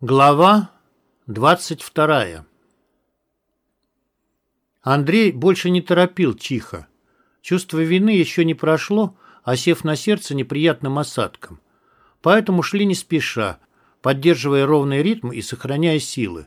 Глава 22 Андрей больше не торопил Чиха. Чувство вины еще не прошло, осев на сердце неприятным осадком. Поэтому шли не спеша, поддерживая ровный ритм и сохраняя силы.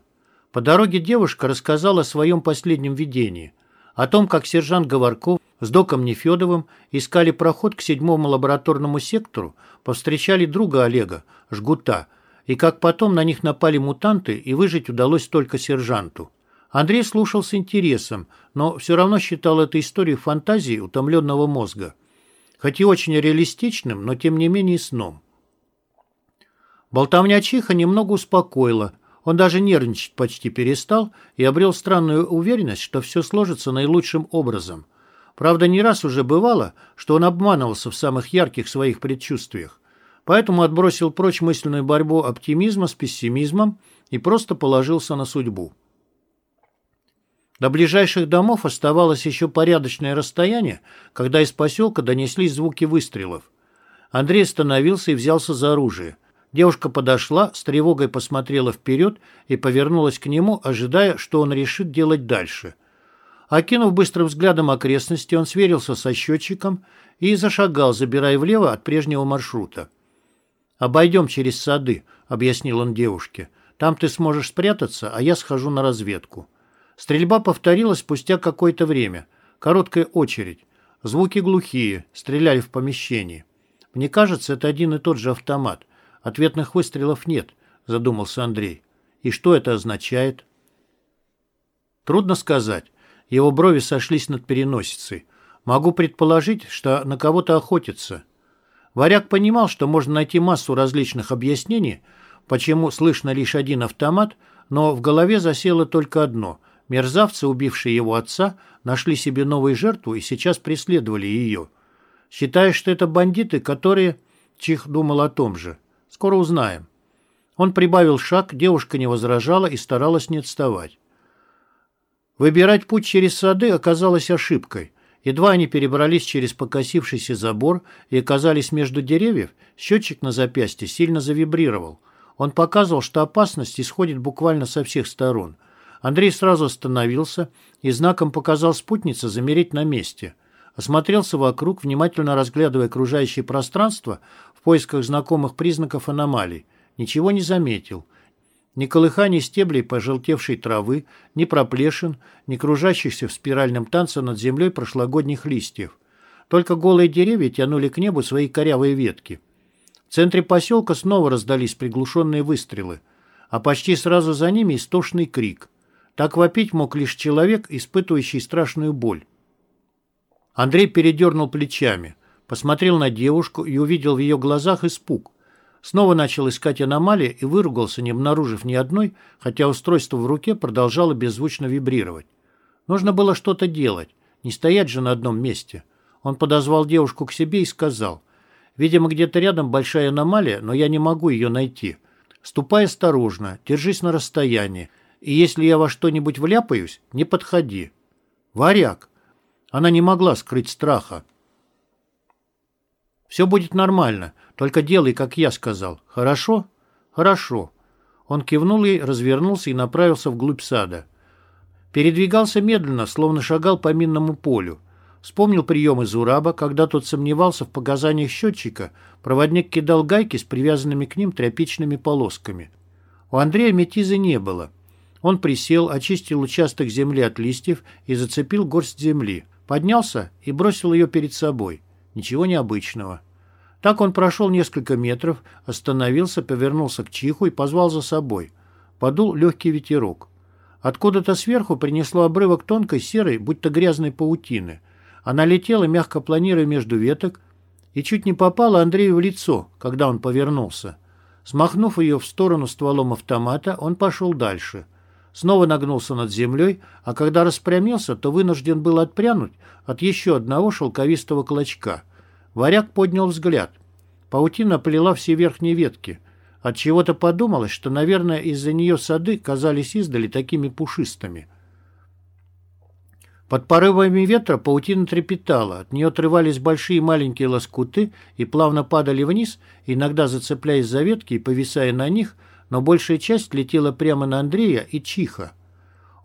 По дороге девушка рассказала о своем последнем видении, о том, как сержант Говорков с доком Нефедовым искали проход к седьмому лабораторному сектору, повстречали друга Олега, Жгута, и как потом на них напали мутанты, и выжить удалось только сержанту. Андрей слушал с интересом, но все равно считал эту историю фантазией утомленного мозга. Хоть и очень реалистичным, но тем не менее сном. Болтовня Чиха немного успокоила. Он даже нервничать почти перестал и обрел странную уверенность, что все сложится наилучшим образом. Правда, не раз уже бывало, что он обманывался в самых ярких своих предчувствиях поэтому отбросил прочь мысленную борьбу оптимизма с пессимизмом и просто положился на судьбу. До ближайших домов оставалось еще порядочное расстояние, когда из поселка донеслись звуки выстрелов. Андрей остановился и взялся за оружие. Девушка подошла, с тревогой посмотрела вперед и повернулась к нему, ожидая, что он решит делать дальше. Окинув быстрым взглядом окрестности, он сверился со счетчиком и зашагал, забирая влево от прежнего маршрута. «Обойдем через сады», — объяснил он девушке. «Там ты сможешь спрятаться, а я схожу на разведку». Стрельба повторилась спустя какое-то время. Короткая очередь. Звуки глухие, стреляли в помещении. «Мне кажется, это один и тот же автомат. Ответных выстрелов нет», — задумался Андрей. «И что это означает?» Трудно сказать. Его брови сошлись над переносицей. Могу предположить, что на кого-то охотятся. Варяг понимал, что можно найти массу различных объяснений, почему слышно лишь один автомат, но в голове засело только одно. Мерзавцы, убившие его отца, нашли себе новую жертву и сейчас преследовали ее. Считаешь, что это бандиты, которые... Чих думал о том же. Скоро узнаем. Он прибавил шаг, девушка не возражала и старалась не отставать. Выбирать путь через сады оказалось ошибкой. Едва они перебрались через покосившийся забор и оказались между деревьев, счетчик на запястье сильно завибрировал. Он показывал, что опасность исходит буквально со всех сторон. Андрей сразу остановился и знаком показал спутнице замереть на месте. Осмотрелся вокруг, внимательно разглядывая окружающее пространство в поисках знакомых признаков аномалий. Ничего не заметил. Ни колыхания стеблей пожелтевшей травы, ни проплешин, ни кружащихся в спиральном танце над землей прошлогодних листьев. Только голые деревья тянули к небу свои корявые ветки. В центре поселка снова раздались приглушенные выстрелы, а почти сразу за ними истошный крик. Так вопить мог лишь человек, испытывающий страшную боль. Андрей передернул плечами, посмотрел на девушку и увидел в ее глазах испуг. Снова начал искать аномалии и выругался, не обнаружив ни одной, хотя устройство в руке продолжало беззвучно вибрировать. Нужно было что-то делать, не стоять же на одном месте. Он подозвал девушку к себе и сказал, «Видимо, где-то рядом большая аномалия, но я не могу ее найти. Ступай осторожно, держись на расстоянии, и если я во что-нибудь вляпаюсь, не подходи». «Варяг!» Она не могла скрыть страха. «Все будет нормально. Только делай, как я сказал. Хорошо? Хорошо. Он кивнул ей, развернулся и направился вглубь сада. Передвигался медленно, словно шагал по минному полю. Вспомнил прием из Ураба, когда тот сомневался в показаниях счетчика, проводник кидал гайки с привязанными к ним тряпичными полосками. У Андрея метизы не было. Он присел, очистил участок земли от листьев и зацепил горсть земли. Поднялся и бросил ее перед собой. Ничего необычного. Так он прошел несколько метров, остановился, повернулся к Чиху и позвал за собой. Подул легкий ветерок. Откуда-то сверху принесло обрывок тонкой серой, будто грязной паутины. Она летела, мягко планируя между веток, и чуть не попала Андрею в лицо, когда он повернулся. Смахнув ее в сторону стволом автомата, он пошел дальше. Снова нагнулся над землей, а когда распрямился, то вынужден был отпрянуть от еще одного шелковистого клочка — Варяг поднял взгляд. Паутина плела все верхние ветки. От чего то подумалось, что, наверное, из-за нее сады казались издали такими пушистыми. Под порывами ветра паутина трепетала, от нее отрывались большие и маленькие лоскуты и плавно падали вниз, иногда зацепляясь за ветки и повисая на них, но большая часть летела прямо на Андрея и Чиха.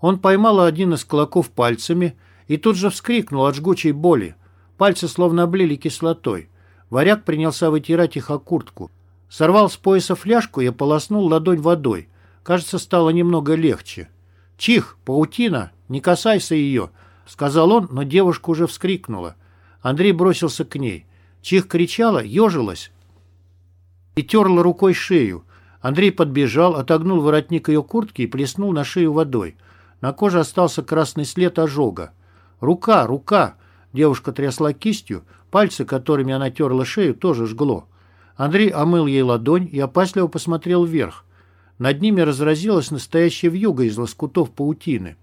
Он поймал один из клоков пальцами и тут же вскрикнул от жгучей боли. Пальцы словно облили кислотой. Варяг принялся вытирать их о куртку. Сорвал с пояса фляжку и ополоснул ладонь водой. Кажется, стало немного легче. «Чих, паутина, не касайся ее!» — сказал он, но девушка уже вскрикнула. Андрей бросился к ней. Чих кричала, ежилась и терла рукой шею. Андрей подбежал, отогнул воротник ее куртки и плеснул на шею водой. На коже остался красный след ожога. «Рука, рука!» Девушка трясла кистью, пальцы, которыми она терла шею, тоже жгло. Андрей омыл ей ладонь и опасливо посмотрел вверх. Над ними разразилась настоящая вьюга из лоскутов паутины.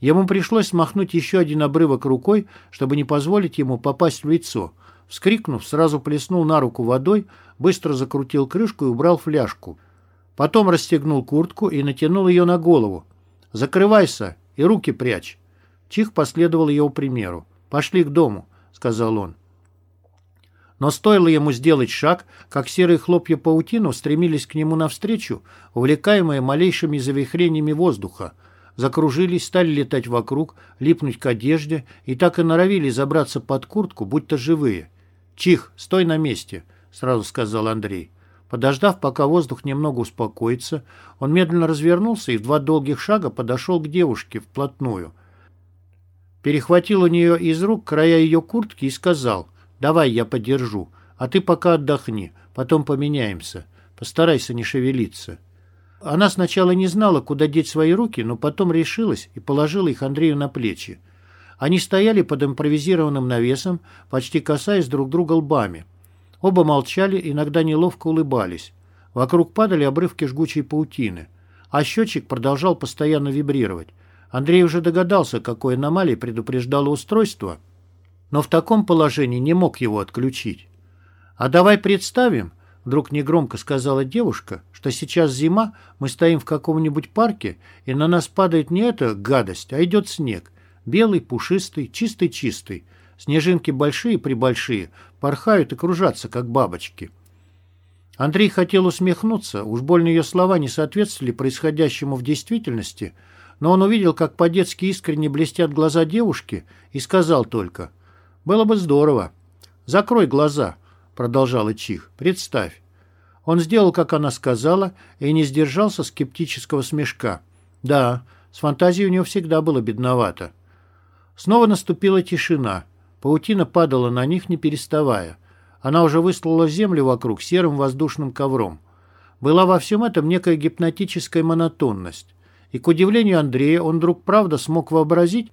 Ему пришлось смахнуть еще один обрывок рукой, чтобы не позволить ему попасть в лицо. Вскрикнув, сразу плеснул на руку водой, быстро закрутил крышку и убрал фляжку. Потом расстегнул куртку и натянул ее на голову. «Закрывайся и руки прячь». Чих последовал его примеру. «Пошли к дому», — сказал он. Но стоило ему сделать шаг, как серые хлопья паутины устремились к нему навстречу, увлекаемые малейшими завихрениями воздуха. Закружились, стали летать вокруг, липнуть к одежде и так и норовили забраться под куртку, будто живые. «Чих, стой на месте», — сразу сказал Андрей. Подождав, пока воздух немного успокоится, он медленно развернулся и в два долгих шага подошел к девушке вплотную. Перехватил у нее из рук края ее куртки и сказал — Давай я подержу, а ты пока отдохни, потом поменяемся. Постарайся не шевелиться». Она сначала не знала, куда деть свои руки, но потом решилась и положила их Андрею на плечи. Они стояли под импровизированным навесом, почти касаясь друг друга лбами. Оба молчали, иногда неловко улыбались. Вокруг падали обрывки жгучей паутины. А счетчик продолжал постоянно вибрировать. Андрей уже догадался, какой аномалии предупреждало устройство, но в таком положении не мог его отключить. «А давай представим», — вдруг негромко сказала девушка, «что сейчас зима, мы стоим в каком-нибудь парке, и на нас падает не эта гадость, а идет снег. Белый, пушистый, чистый-чистый. Снежинки большие-пребольшие, порхают и кружатся, как бабочки». Андрей хотел усмехнуться, уж больно ее слова не соответствовали происходящему в действительности, но он увидел, как по-детски искренне блестят глаза девушки, и сказал только — было бы здорово. Закрой глаза, продолжала Чих. Представь. Он сделал, как она сказала, и не сдержался скептического смешка. Да, с фантазией у него всегда было бедновато. Снова наступила тишина. Паутина падала на них, не переставая. Она уже выслала землю вокруг серым воздушным ковром. Была во всем этом некая гипнотическая монотонность. И, к удивлению Андрея, он вдруг правда смог вообразить,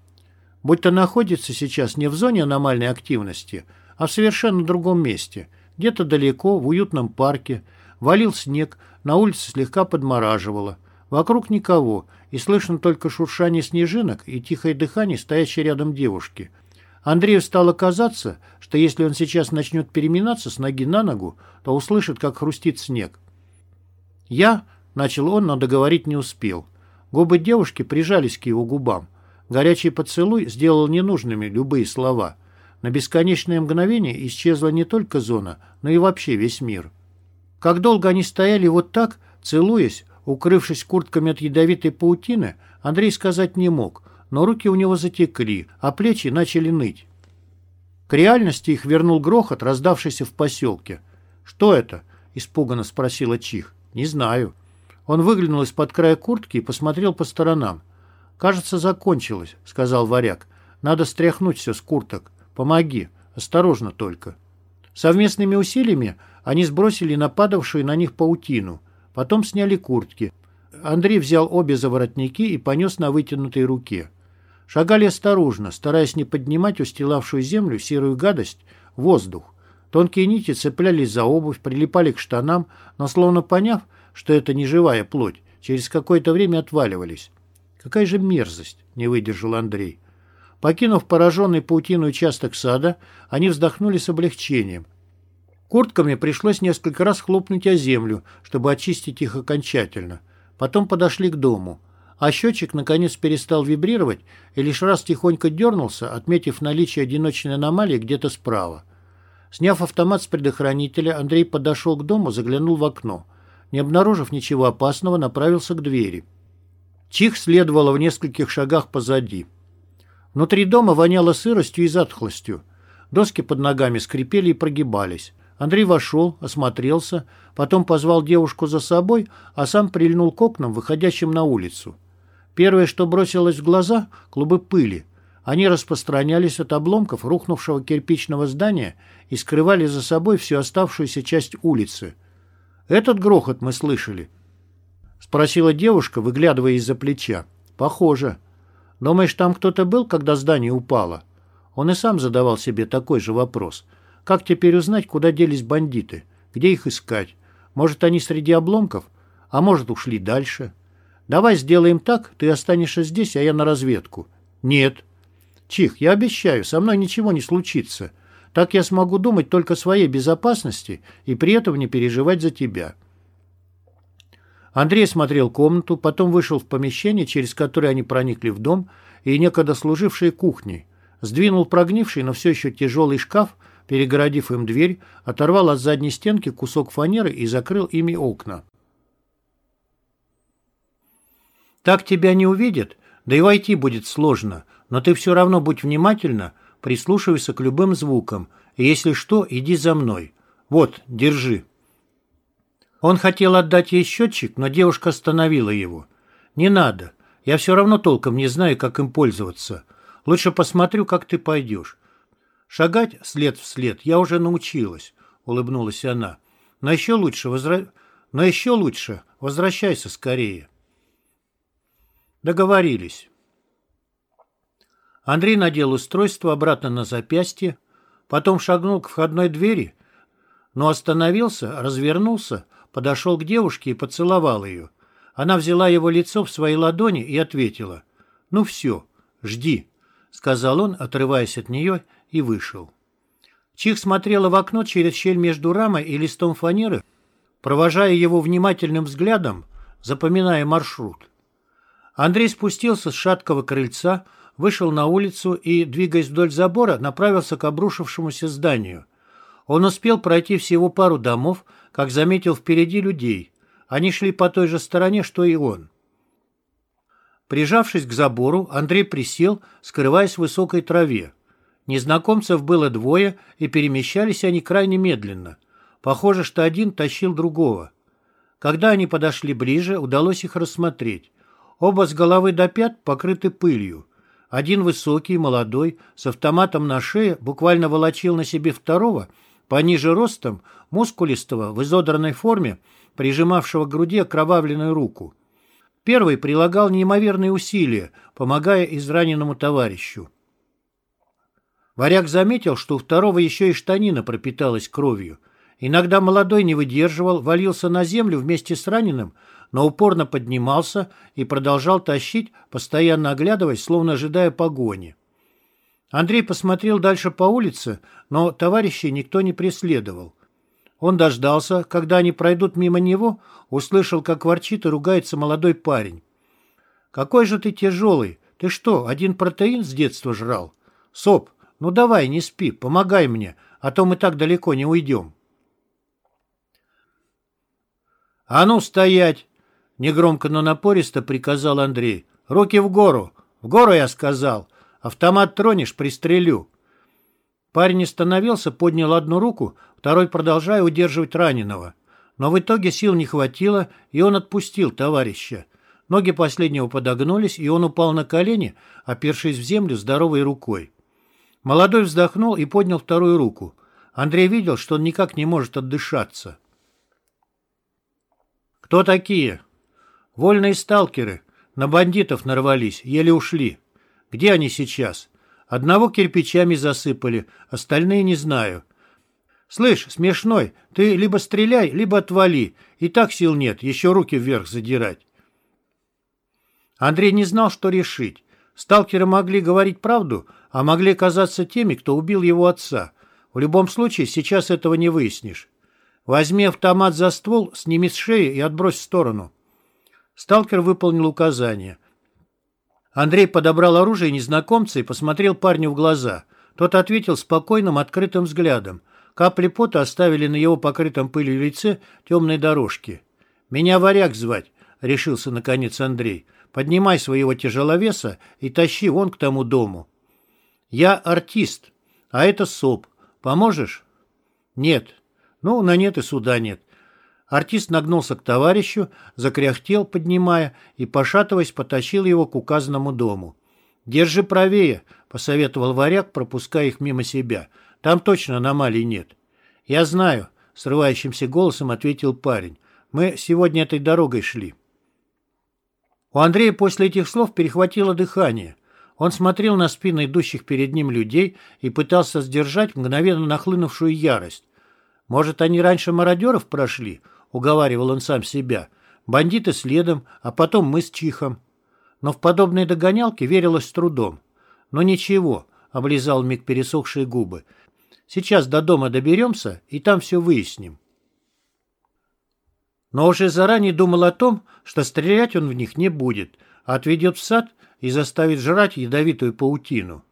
будто находится сейчас не в зоне аномальной активности, а в совершенно другом месте, где-то далеко, в уютном парке. Валил снег, на улице слегка подмораживало. Вокруг никого, и слышно только шуршание снежинок и тихое дыхание стоящей рядом девушки. Андрею стало казаться, что если он сейчас начнет переминаться с ноги на ногу, то услышит, как хрустит снег. «Я», — начал он, но договорить не успел. Губы девушки прижались к его губам. Горячий поцелуй сделал ненужными любые слова. На бесконечное мгновение исчезла не только зона, но и вообще весь мир. Как долго они стояли вот так, целуясь, укрывшись куртками от ядовитой паутины, Андрей сказать не мог, но руки у него затекли, а плечи начали ныть. К реальности их вернул грохот, раздавшийся в поселке. «Что это?» – испуганно спросила Чих. «Не знаю». Он выглянул из-под края куртки и посмотрел по сторонам. «Кажется, закончилось», — сказал варяг. «Надо стряхнуть все с курток. Помоги. Осторожно только». Совместными усилиями они сбросили нападавшую на них паутину. Потом сняли куртки. Андрей взял обе за воротники и понес на вытянутой руке. Шагали осторожно, стараясь не поднимать устилавшую землю серую гадость воздух. Тонкие нити цеплялись за обувь, прилипали к штанам, но, словно поняв, что это не живая плоть, через какое-то время отваливались. Какая же мерзость, не выдержал Андрей. Покинув пораженный паутину участок сада, они вздохнули с облегчением. Куртками пришлось несколько раз хлопнуть о землю, чтобы очистить их окончательно. Потом подошли к дому. А счетчик наконец перестал вибрировать и лишь раз тихонько дернулся, отметив наличие одиночной аномалии где-то справа. Сняв автомат с предохранителя, Андрей подошел к дому, заглянул в окно. не обнаружив ничего опасного, направился к двери. Чих следовала в нескольких шагах позади. Внутри дома воняло сыростью и затхлостью. Доски под ногами скрипели и прогибались. Андрей вошел, осмотрелся, потом позвал девушку за собой, а сам прильнул к окнам, выходящим на улицу. Первое, что бросилось в глаза — клубы пыли. Они распространялись от обломков рухнувшего кирпичного здания и скрывали за собой всю оставшуюся часть улицы. «Этот грохот мы слышали?» — спросила девушка, выглядывая из-за плеча. «Похоже. Думаешь, там кто-то был, когда здание упало?» Он и сам задавал себе такой же вопрос. Как теперь узнать, куда делись бандиты? Где их искать? Может, они среди обломков? А может, ушли дальше? Давай сделаем так, ты останешься здесь, а я на разведку. Нет. Чих, я обещаю, со мной ничего не случится. Так я смогу думать только о своей безопасности и при этом не переживать за тебя. Андрей смотрел комнату, потом вышел в помещение, через которое они проникли в дом, и некогда служившие кухней. Сдвинул прогнивший, но все еще тяжелый шкаф, перегородив им дверь, оторвал от задней стенки кусок фанеры и закрыл ими окна. «Так тебя не увидят, да и войти будет сложно, но ты все равно будь внимательна, прислушивайся к любым звукам, и если что, иди за мной. Вот, держи». Он хотел отдать ей счетчик, но девушка остановила его. «Не надо. Я все равно толком не знаю, как им пользоваться. Лучше посмотрю, как ты пойдешь. Шагать след в след я уже научилась, улыбнулась она. Но еще лучше, возра... но еще лучше возвращайся скорее. Договорились. Андрей надел устройство обратно на запястье, потом шагнул к входной двери, но остановился, развернулся, подошел к девушке и поцеловал ее. Она взяла его лицо в свои ладони и ответила. «Ну все, жди» сказал он, отрываясь от нее, и вышел. Чих смотрела в окно через щель между рамой и листом фанеры, провожая его внимательным взглядом, запоминая маршрут. Андрей спустился с шаткого крыльца, вышел на улицу и, двигаясь вдоль забора, направился к обрушившемуся зданию. Он успел пройти всего пару домов, как заметил впереди людей. Они шли по той же стороне, что и он. Прижавшись к забору, Андрей присел, скрываясь в высокой траве. Незнакомцев было двое, и перемещались они крайне медленно. Похоже, что один тащил другого. Когда они подошли ближе, удалось их рассмотреть. Оба с головы до пят покрыты пылью. Один высокий, молодой, с автоматом на шее, буквально волочил на себе второго, пониже ростом, мускулистого, в изодранной форме, прижимавшего к груди окровавленную руку. Первый прилагал неимоверные усилия, помогая израненному товарищу. Варяг заметил, что у второго еще и штанина пропиталась кровью. Иногда молодой не выдерживал, валился на землю вместе с раненым, но упорно поднимался и продолжал тащить, постоянно оглядываясь, словно ожидая погони. Андрей посмотрел дальше по улице, но товарищей никто не преследовал. Он дождался, когда они пройдут мимо него, услышал, как ворчит и ругается молодой парень. «Какой же ты тяжелый! Ты что, один протеин с детства жрал? Соп, ну давай, не спи, помогай мне, а то мы так далеко не уйдем». «А ну, стоять!» — негромко, но напористо приказал Андрей. «Руки в гору! В гору, я сказал! Автомат тронешь, пристрелю!» Парень остановился, поднял одну руку, второй продолжая удерживать раненого. Но в итоге сил не хватило, и он отпустил товарища. Ноги последнего подогнулись, и он упал на колени, опершись в землю здоровой рукой. Молодой вздохнул и поднял вторую руку. Андрей видел, что он никак не может отдышаться. «Кто такие?» «Вольные сталкеры. На бандитов нарвались, еле ушли. Где они сейчас?» Одного кирпичами засыпали, остальные не знаю. Слышь, смешной, ты либо стреляй, либо отвали. И так сил нет, еще руки вверх задирать. Андрей не знал, что решить. Сталкеры могли говорить правду, а могли казаться теми, кто убил его отца. В любом случае, сейчас этого не выяснишь. Возьми автомат за ствол, сними с шеи и отбрось в сторону. Сталкер выполнил указание. Андрей подобрал оружие незнакомца и посмотрел парню в глаза. Тот ответил спокойным, открытым взглядом. Капли пота оставили на его покрытом пылью лице темные дорожки. «Меня варяг звать», — решился наконец Андрей. «Поднимай своего тяжеловеса и тащи вон к тому дому». «Я артист, а это СОП. Поможешь?» «Нет». «Ну, на нет и суда нет». Артист нагнулся к товарищу, закряхтел, поднимая, и, пошатываясь, потащил его к указанному дому. «Держи правее», — посоветовал варяг, пропуская их мимо себя. «Там точно аномалий нет». «Я знаю», — срывающимся голосом ответил парень. «Мы сегодня этой дорогой шли». У Андрея после этих слов перехватило дыхание. Он смотрел на спины идущих перед ним людей и пытался сдержать мгновенно нахлынувшую ярость. «Может, они раньше мародеров прошли?» — уговаривал он сам себя. «Бандиты следом, а потом мы с Чихом». Но в подобные догонялки верилось с трудом. «Но ничего», — облизал миг пересохшие губы. «Сейчас до дома доберемся, и там все выясним». Но уже заранее думал о том, что стрелять он в них не будет, а отведет в сад и заставит жрать ядовитую паутину.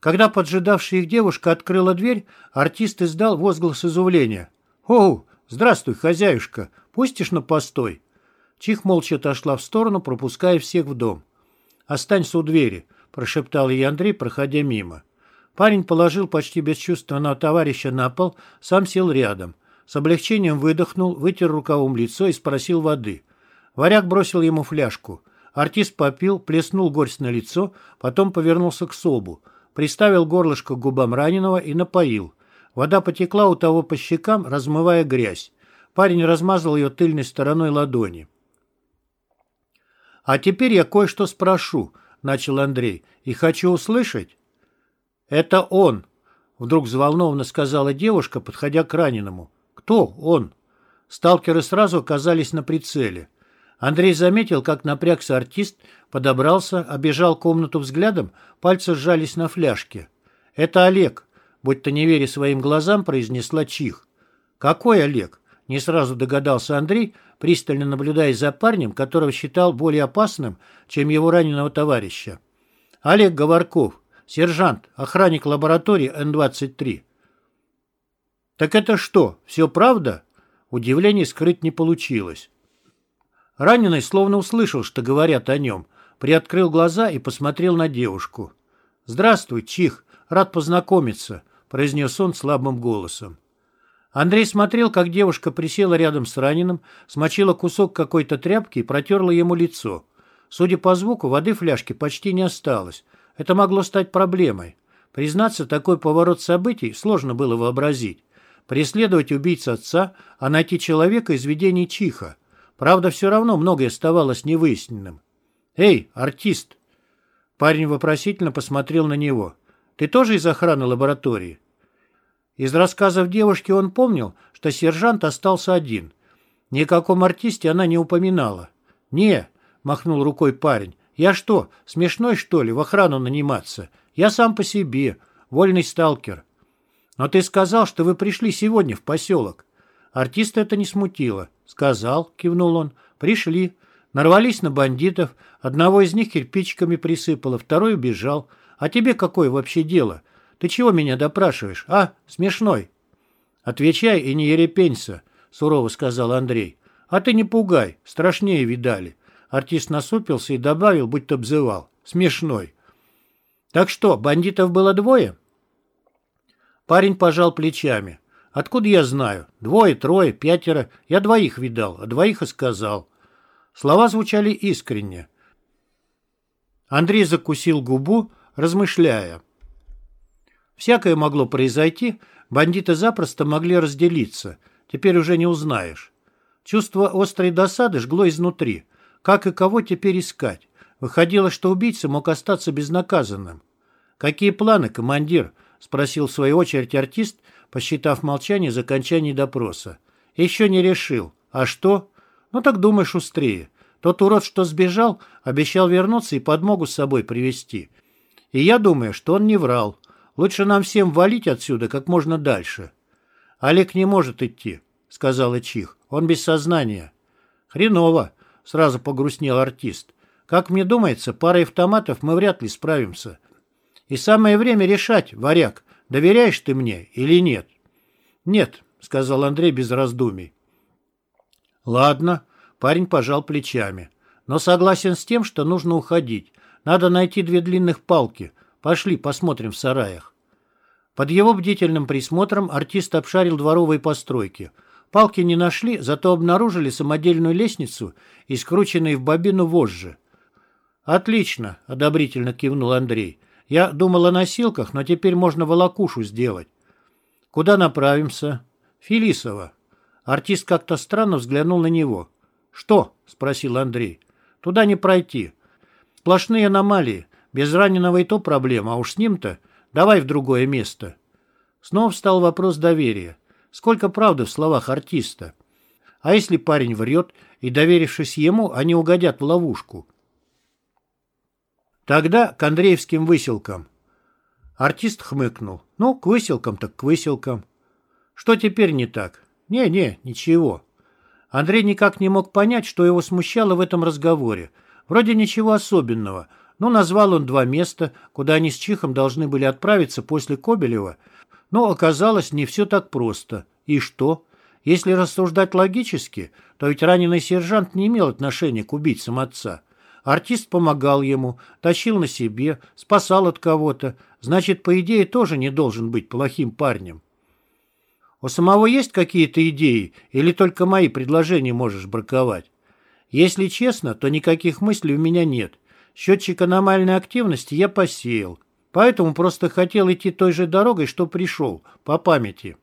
Когда поджидавшая их девушка открыла дверь, артист издал возглас изумления. «Оу, здравствуй, хозяюшка, пустишь на постой?» Чих молча отошла в сторону, пропуская всех в дом. «Останься у двери», — прошептал ей Андрей, проходя мимо. Парень положил почти бесчувственного товарища на пол, сам сел рядом. С облегчением выдохнул, вытер рукавом лицо и спросил воды. Варяг бросил ему фляжку. Артист попил, плеснул горсть на лицо, потом повернулся к Собу, приставил горлышко к губам раненого и напоил. Вода потекла у того по щекам, размывая грязь. Парень размазал ее тыльной стороной ладони. «А теперь я кое-что спрошу», — начал Андрей, — «и хочу услышать». «Это он», — вдруг взволнованно сказала девушка, подходя к раненому. «Кто он?» Сталкеры сразу оказались на прицеле. Андрей заметил, как напрягся артист, подобрался, обежал комнату взглядом, пальцы сжались на фляжке. «Это Олег», — будь-то не веря своим глазам, произнесла Чих. «Какой Олег?» — не сразу догадался Андрей, пристально наблюдая за парнем, которого считал более опасным, чем его раненого товарища. «Олег Говорков, сержант, охранник лаборатории Н-23». «Так это что, все правда?» Удивление скрыть не получилось. Раненый словно услышал, что говорят о нем, приоткрыл глаза и посмотрел на девушку. «Здравствуй, Чих, рад познакомиться», — произнес он слабым голосом. Андрей смотрел, как девушка присела рядом с раненым, смочила кусок какой-то тряпки и протерла ему лицо. Судя по звуку, воды в фляжке почти не осталось. Это могло стать проблемой. Признаться, такой поворот событий сложно было вообразить. Преследовать убийц отца, а найти человека из видений Чиха. Правда, все равно многое оставалось невыясненным. «Эй, артист!» Парень вопросительно посмотрел на него. «Ты тоже из охраны лаборатории?» Из рассказов девушки он помнил, что сержант остался один. Ни о каком артисте она не упоминала. «Не», — махнул рукой парень, — «я что, смешной, что ли, в охрану наниматься? Я сам по себе, вольный сталкер». «Но ты сказал, что вы пришли сегодня в поселок». Артиста это не смутило. «Сказал», — кивнул он. «Пришли. Нарвались на бандитов. Одного из них кирпичиками присыпало, второй убежал. А тебе какое вообще дело? Ты чего меня допрашиваешь, а, смешной?» «Отвечай и не ерепенься», — сурово сказал Андрей. «А ты не пугай, страшнее видали». Артист насупился и добавил, будто обзывал. «Смешной». «Так что, бандитов было двое?» Парень пожал плечами. Откуда я знаю? Двое, трое, пятеро. Я двоих видал, а двоих и сказал. Слова звучали искренне. Андрей закусил губу, размышляя. Всякое могло произойти, бандиты запросто могли разделиться. Теперь уже не узнаешь. Чувство острой досады жгло изнутри. Как и кого теперь искать? Выходило, что убийца мог остаться безнаказанным. «Какие планы, командир?» — спросил в свою очередь артист, посчитав молчание за окончание допроса. «Еще не решил. А что? Ну так думай шустрее. Тот урод, что сбежал, обещал вернуться и подмогу с собой привести. И я думаю, что он не врал. Лучше нам всем валить отсюда как можно дальше». «Олег не может идти», — сказала Чих. «Он без сознания». «Хреново», — сразу погрустнел артист. «Как мне думается, парой автоматов мы вряд ли справимся. И самое время решать, варяг, Доверяешь ты мне или нет?» «Нет», — сказал Андрей без раздумий. «Ладно», Парень пожал плечами. «Но согласен с тем, что нужно уходить. Надо найти две длинных палки. Пошли, посмотрим в сараях». Под его бдительным присмотром артист обшарил дворовые постройки. Палки не нашли, зато обнаружили самодельную лестницу и скрученные в бобину вожжи. «Отлично», — одобрительно кивнул Андрей. «Я думал о носилках, но теперь можно волокушу сделать». «Куда направимся?» «Филисово». Артист как-то странно взглянул на него. «Что?» — спросил Андрей. «Туда не пройти. Сплошные аномалии. Без раненого и то проблема, а уж с ним-то давай в другое место». Снова встал вопрос доверия. Сколько правды в словах артиста? А если парень врет, и, доверившись ему, они угодят в ловушку? Тогда к Андреевским выселкам. Артист хмыкнул. Ну, к выселкам так к выселкам. Что теперь не так? Не-не, ничего. Андрей никак не мог понять, что его смущало в этом разговоре. Вроде ничего особенного, но назвал он два места, куда они с Чихом должны были отправиться после Кобелева, но оказалось не все так просто. И что? Если рассуждать логически, то ведь раненый сержант не имел отношения к убийцам отца. Артист помогал ему, тащил на себе, спасал от кого-то. Значит, по идее, тоже не должен быть плохим парнем. У самого есть какие-то идеи или только мои предложения можешь браковать? Если честно, то никаких мыслей у меня нет. Счетчик аномальной активности я посеял. Поэтому просто хотел идти той же дорогой, что пришел, по памяти.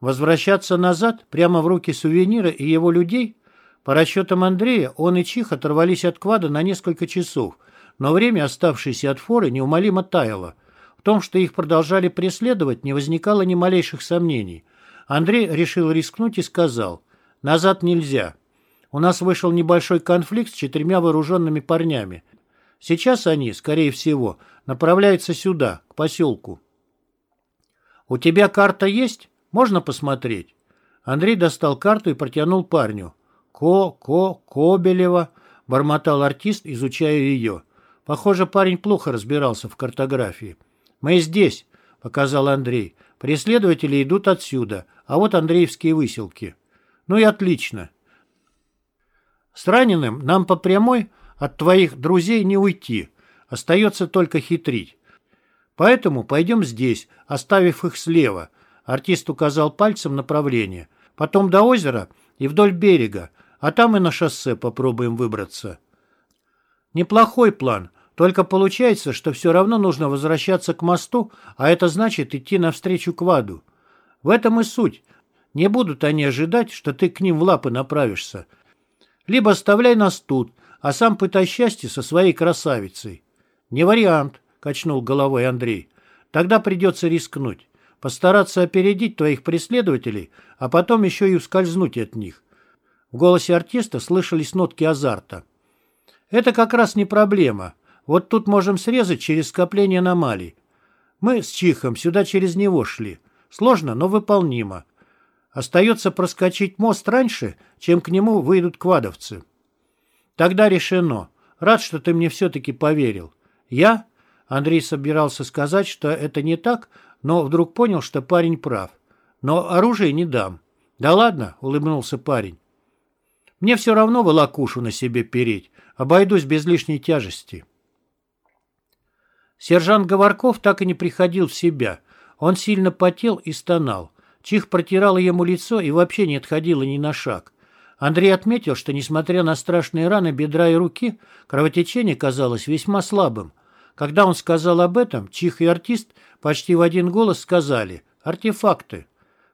Возвращаться назад, прямо в руки сувенира и его людей? По расчетам Андрея, он и Чих оторвались от квада на несколько часов, но время, оставшееся от форы, неумолимо таяло. В том, что их продолжали преследовать, не возникало ни малейших сомнений. Андрей решил рискнуть и сказал, «Назад нельзя. У нас вышел небольшой конфликт с четырьмя вооруженными парнями. Сейчас они, скорее всего, направляются сюда, к поселку. «У тебя карта есть? Можно посмотреть?» Андрей достал карту и протянул парню. «Ко, Ко, Кобелева», — бормотал артист, изучая ее. Похоже, парень плохо разбирался в картографии. «Мы здесь», — показал Андрей. «Преследователи идут отсюда, а вот Андреевские выселки». «Ну и отлично. С раненым нам по прямой от твоих друзей не уйти. Остается только хитрить. Поэтому пойдем здесь, оставив их слева. Артист указал пальцем направление. Потом до озера и вдоль берега, а там и на шоссе попробуем выбраться. Неплохой план, только получается, что все равно нужно возвращаться к мосту, а это значит идти навстречу к Ваду. В этом и суть. Не будут они ожидать, что ты к ним в лапы направишься. Либо оставляй нас тут, а сам пытай счастье со своей красавицей. Не вариант, качнул головой Андрей. Тогда придется рискнуть. Постараться опередить твоих преследователей, а потом еще и ускользнуть от них. В голосе артиста слышались нотки азарта. Это как раз не проблема. Вот тут можем срезать через скопление аномалий. Мы с Чихом сюда через него шли. Сложно, но выполнимо. Остается проскочить мост раньше, чем к нему выйдут квадовцы. Тогда решено. Рад, что ты мне все-таки поверил. Я? Андрей собирался сказать, что это не так, но вдруг понял, что парень прав. Но оружие не дам. Да ладно, улыбнулся парень. Мне все равно волокушу на себе переть. Обойдусь без лишней тяжести. Сержант Говорков так и не приходил в себя. Он сильно потел и стонал. Чих протирала ему лицо и вообще не отходила ни на шаг. Андрей отметил, что, несмотря на страшные раны бедра и руки, кровотечение казалось весьма слабым. Когда он сказал об этом, Чих и артист почти в один голос сказали «Артефакты».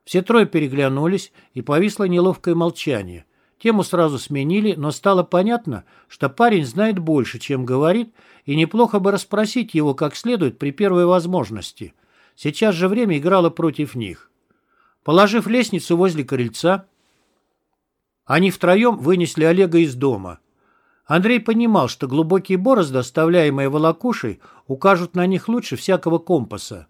Все трое переглянулись, и повисло неловкое молчание. Тему сразу сменили, но стало понятно, что парень знает больше, чем говорит, и неплохо бы расспросить его как следует при первой возможности. Сейчас же время играло против них. Положив лестницу возле крыльца, они втроем вынесли Олега из дома. Андрей понимал, что глубокие борозды, оставляемые волокушей, укажут на них лучше всякого компаса.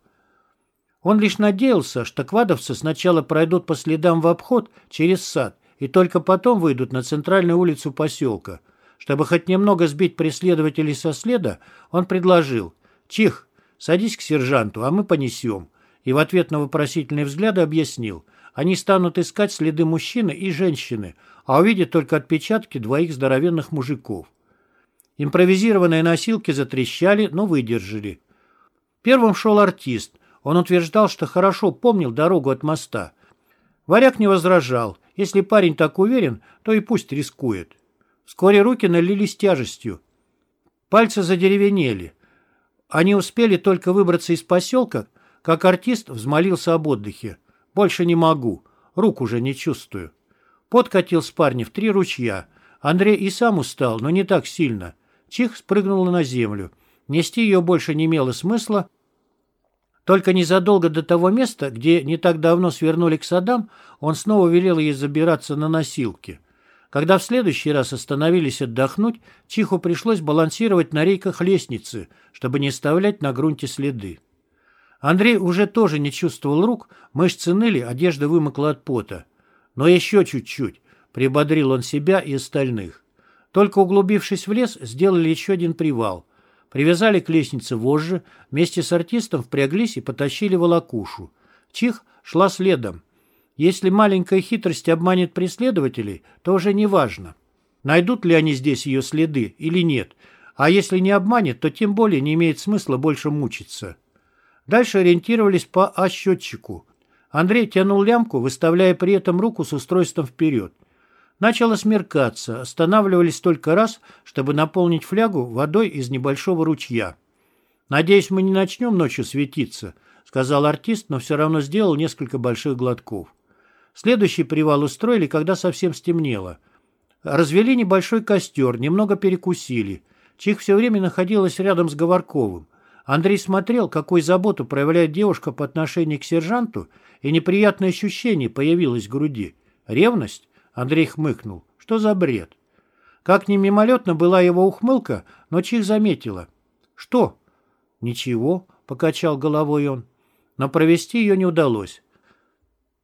Он лишь надеялся, что квадовцы сначала пройдут по следам в обход через сад и только потом выйдут на центральную улицу поселка. Чтобы хоть немного сбить преследователей со следа, он предложил «Чих, садись к сержанту, а мы понесем» и в ответ на вопросительные взгляды объяснил. они станут искать следы мужчины и женщины, а увидят только отпечатки двоих здоровенных мужиков. Импровизированные носилки затрещали, но выдержали. Первым шел артист. Он утверждал, что хорошо помнил дорогу от моста. Варяг не возражал. Если парень так уверен, то и пусть рискует. Вскоре руки налились тяжестью. Пальцы задеревенели. Они успели только выбраться из поселка, как артист взмолился об отдыхе. «Больше не могу. Рук уже не чувствую». Пот катил с парня в три ручья. Андрей и сам устал, но не так сильно. Чих спрыгнула на землю. Нести ее больше не имело смысла. Только незадолго до того места, где не так давно свернули к садам, он снова велел ей забираться на носилки. Когда в следующий раз остановились отдохнуть, Чиху пришлось балансировать на рейках лестницы, чтобы не оставлять на грунте следы. Андрей уже тоже не чувствовал рук, мышцы ныли, одежда вымокла от пота. Но еще чуть-чуть, прибодрил он себя и остальных. Только углубившись в лес, сделали еще один привал. Привязали к лестнице вожжи, вместе с артистом впряглись и потащили волокушу. Чих шла следом. Если маленькая хитрость обманет преследователей, то уже не важно, найдут ли они здесь ее следы или нет, а если не обманет, то тем более не имеет смысла больше мучиться. Дальше ориентировались по А-счетчику. Андрей тянул лямку, выставляя при этом руку с устройством вперед. Начало смеркаться, останавливались только раз, чтобы наполнить флягу водой из небольшого ручья. «Надеюсь, мы не начнем ночью светиться», — сказал артист, но все равно сделал несколько больших глотков. Следующий привал устроили, когда совсем стемнело. Развели небольшой костер, немного перекусили. Чих все время находилась рядом с Говорковым. Андрей смотрел, какую заботу проявляет девушка по отношению к сержанту, и неприятное ощущение появилось в груди. Ревность? Андрей хмыкнул. Что за бред? Как ни мимолетно была его ухмылка, но Чих заметила. Что? Ничего, покачал головой он. Но провести ее не удалось.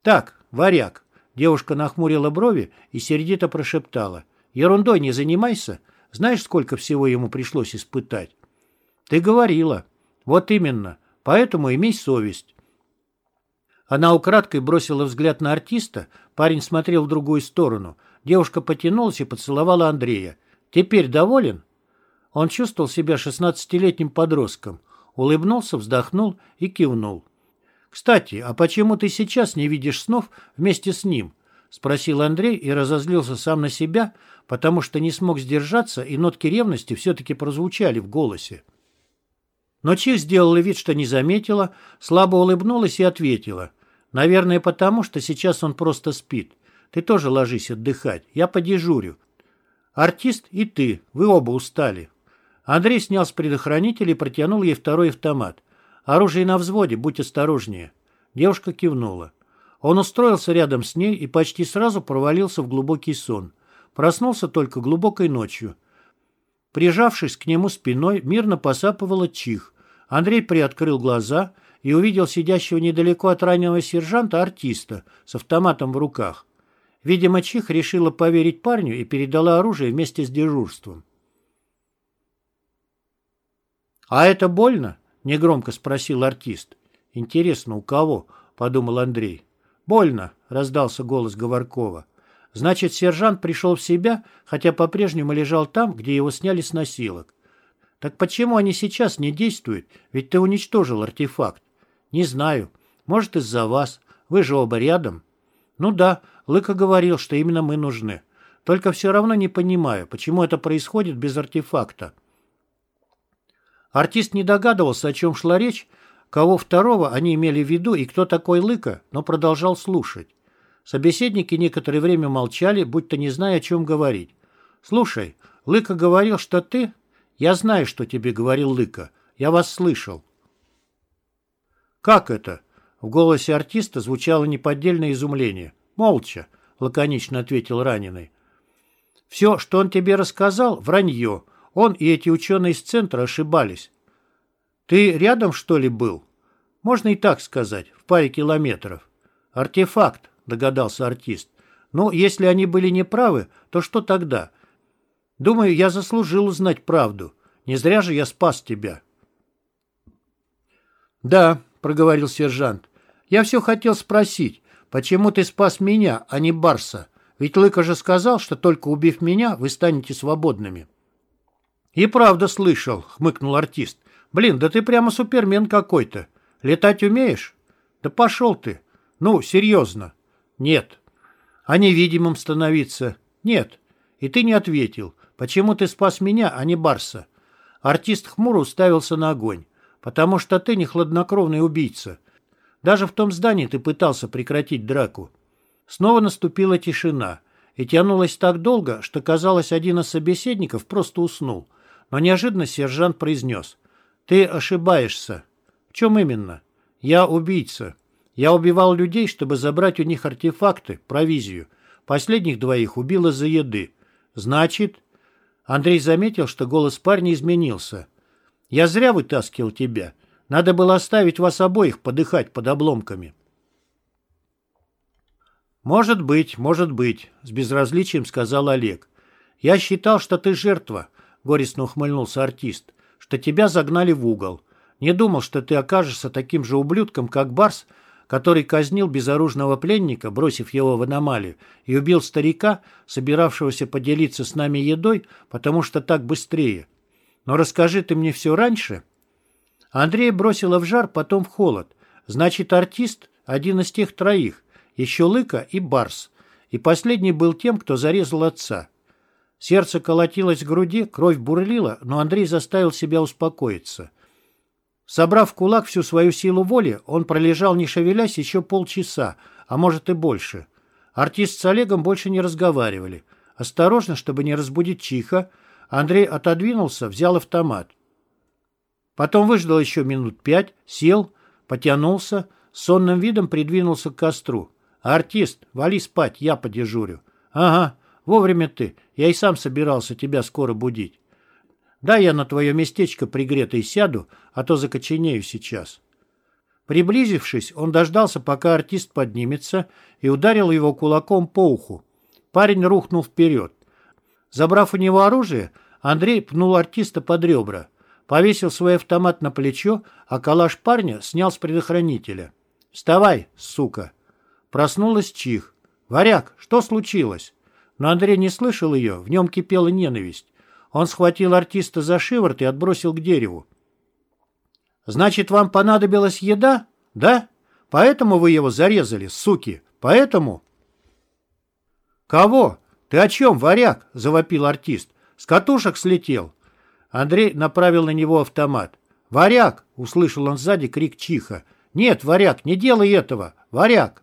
Так, варяг. Девушка нахмурила брови и сердито прошептала. Ерундой не занимайся. Знаешь, сколько всего ему пришлось испытать? Ты говорила. Вот именно. Поэтому имей совесть. Она украдкой бросила взгляд на артиста, парень смотрел в другую сторону. Девушка потянулась и поцеловала Андрея. «Теперь доволен?» Он чувствовал себя шестнадцатилетним подростком. Улыбнулся, вздохнул и кивнул. «Кстати, а почему ты сейчас не видишь снов вместе с ним?» — спросил Андрей и разозлился сам на себя, потому что не смог сдержаться, и нотки ревности все-таки прозвучали в голосе. Но Чих сделала вид, что не заметила, слабо улыбнулась и ответила. Наверное, потому, что сейчас он просто спит. Ты тоже ложись отдыхать, я подежурю. Артист и ты, вы оба устали. Андрей снял с предохранителя и протянул ей второй автомат. Оружие на взводе, будь осторожнее. Девушка кивнула. Он устроился рядом с ней и почти сразу провалился в глубокий сон. Проснулся только глубокой ночью. Прижавшись к нему спиной, мирно посапывала чих. Андрей приоткрыл глаза — и увидел сидящего недалеко от раненого сержанта артиста с автоматом в руках. Видимо, Чих решила поверить парню и передала оружие вместе с дежурством. «А это больно?» — негромко спросил артист. «Интересно, у кого?» — подумал Андрей. «Больно», — раздался голос Говоркова. «Значит, сержант пришел в себя, хотя по-прежнему лежал там, где его сняли с носилок. Так почему они сейчас не действуют? Ведь ты уничтожил артефакт. «Не знаю. Может, из-за вас. Вы же оба рядом». «Ну да, Лыка говорил, что именно мы нужны. Только все равно не понимаю, почему это происходит без артефакта». Артист не догадывался, о чем шла речь, кого второго они имели в виду и кто такой Лыка, но продолжал слушать. Собеседники некоторое время молчали, будто не зная, о чем говорить. «Слушай, Лыка говорил, что ты...» «Я знаю, что тебе говорил Лыка. Я вас слышал». «Как это?» В голосе артиста звучало неподдельное изумление. «Молча», — лаконично ответил раненый. «Все, что он тебе рассказал, вранье. Он и эти ученые из центра ошибались. Ты рядом, что ли, был? Можно и так сказать, в паре километров. Артефакт, догадался артист. Ну, если они были неправы, то что тогда? Думаю, я заслужил узнать правду. Не зря же я спас тебя. Да, проговорил сержант. «Я все хотел спросить, почему ты спас меня, а не Барса? Ведь Лыка же сказал, что только убив меня, вы станете свободными». «И правда слышал», — хмыкнул артист. «Блин, да ты прямо супермен какой-то. Летать умеешь?» «Да пошел ты. Ну, серьезно». «Нет». «А невидимым становиться?» «Нет». «И ты не ответил. Почему ты спас меня, а не Барса?» Артист хмуро уставился на огонь. «Потому что ты не хладнокровный убийца. Даже в том здании ты пытался прекратить драку». Снова наступила тишина. И тянулась так долго, что, казалось, один из собеседников просто уснул. Но неожиданно сержант произнес. «Ты ошибаешься». «В чем именно?» «Я убийца. Я убивал людей, чтобы забрать у них артефакты, провизию. Последних двоих убил из-за еды. Значит...» Андрей заметил, что голос парня изменился. «Я зря вытаскивал тебя. Надо было оставить вас обоих подыхать под обломками». «Может быть, может быть», — с безразличием сказал Олег. «Я считал, что ты жертва, горестно ухмыльнулся артист, что тебя загнали в угол. Не думал, что ты окажешься таким же ублюдком, как Барс, который казнил безоружного пленника, бросив его в аномалию, и убил старика, собиравшегося поделиться с нами едой, потому что так быстрее. Но расскажи ты мне все раньше. Андрей бросила в жар, потом в холод. Значит, артист — один из тех троих, еще Лыка и Барс. И последний был тем, кто зарезал отца. Сердце колотилось в груди, кровь бурлила, но Андрей заставил себя успокоиться. Собрав в кулак всю свою силу воли, он пролежал, не шевелясь, еще полчаса, а может и больше. Артист с Олегом больше не разговаривали. Осторожно, чтобы не разбудить Чиха, Андрей отодвинулся, взял автомат. Потом выждал еще минут пять, сел, потянулся, сонным видом придвинулся к костру. «Артист, вали спать, я подежурю». «Ага, Вовремя ты. Я и сам собирался тебя скоро будить. Да, я на твое местечко пригретый сяду, а то закоченею сейчас». Приблизившись, он дождался, пока артист поднимется, и ударил его кулаком по уху. Парень рухнул вперед. Забрав у него оружие, Андрей пнул артиста под ребра, повесил свой автомат на плечо, а калаш парня снял с предохранителя. «Вставай, сука!» Проснулась Чих. «Варяг, что случилось?» Но Андрей не слышал ее, в нем кипела ненависть. Он схватил артиста за шиворот и отбросил к дереву. «Значит, вам понадобилась еда? Да? Поэтому вы его зарезали, суки? Поэтому?» «Кого? Ты о чем, варяг?» – завопил артист. «С катушек слетел». Андрей направил на него автомат. «Варяг!» – услышал он сзади крик Чиха. «Нет, варяг, не делай этого! Варяг!»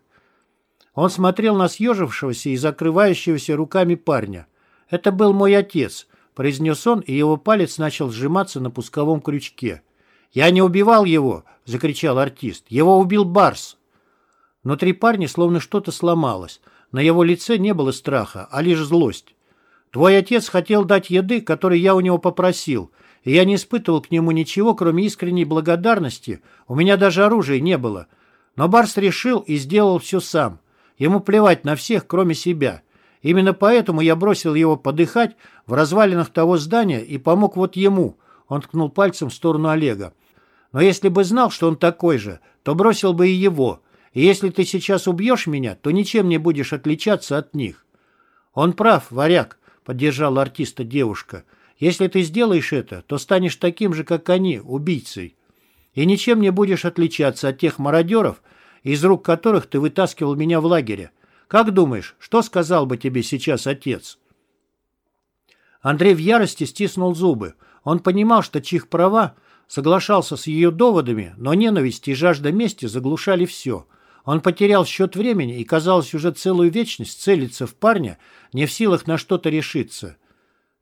Он смотрел на съежившегося и закрывающегося руками парня. «Это был мой отец», — произнес он, и его палец начал сжиматься на пусковом крючке. «Я не убивал его!» — закричал артист. «Его убил Барс!» Внутри парня словно что-то сломалось. На его лице не было страха, а лишь злость. «Твой отец хотел дать еды, которой я у него попросил, и я не испытывал к нему ничего, кроме искренней благодарности. У меня даже оружия не было. Но Барс решил и сделал все сам. Ему плевать на всех, кроме себя. Именно поэтому я бросил его подыхать в развалинах того здания и помог вот ему. Он ткнул пальцем в сторону Олега. Но если бы знал, что он такой же, то бросил бы и его. И если ты сейчас убьешь меня, то ничем не будешь отличаться от них. Он прав, варяг, поддержала артиста девушка. Если ты сделаешь это, то станешь таким же, как они, убийцей. И ничем не будешь отличаться от тех мародеров, из рук которых ты вытаскивал меня в лагере. Как думаешь, что сказал бы тебе сейчас отец?» Андрей в ярости стиснул зубы. Он понимал, что Чих права, соглашался с ее доводами, но ненависть и жажда мести заглушали все. Он потерял счет времени и, казалось, уже целую вечность целится в парня, не в силах на что-то решиться.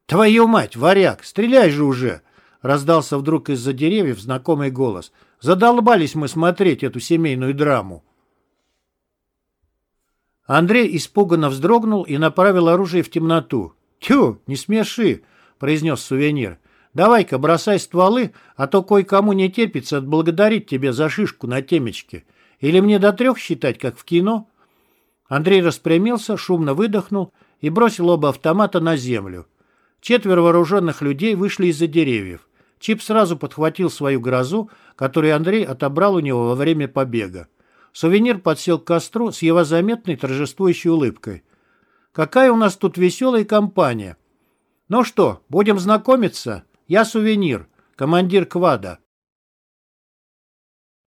«Твою мать, варяг, стреляй же уже!» Раздался вдруг из-за деревьев знакомый голос. Задолбались мы смотреть эту семейную драму. Андрей испуганно вздрогнул и направил оружие в темноту. «Тю, не смеши!» — произнес сувенир. «Давай-ка бросай стволы, а то кое-кому не терпится отблагодарить тебе за шишку на темечке. Или мне до трех считать, как в кино?» Андрей распрямился, шумно выдохнул и бросил оба автомата на землю. Четверо вооруженных людей вышли из-за деревьев. Чип сразу подхватил свою грозу, которую Андрей отобрал у него во время побега. Сувенир подсел к костру с его заметной торжествующей улыбкой. «Какая у нас тут веселая компания!» «Ну что, будем знакомиться? Я Сувенир, командир квада».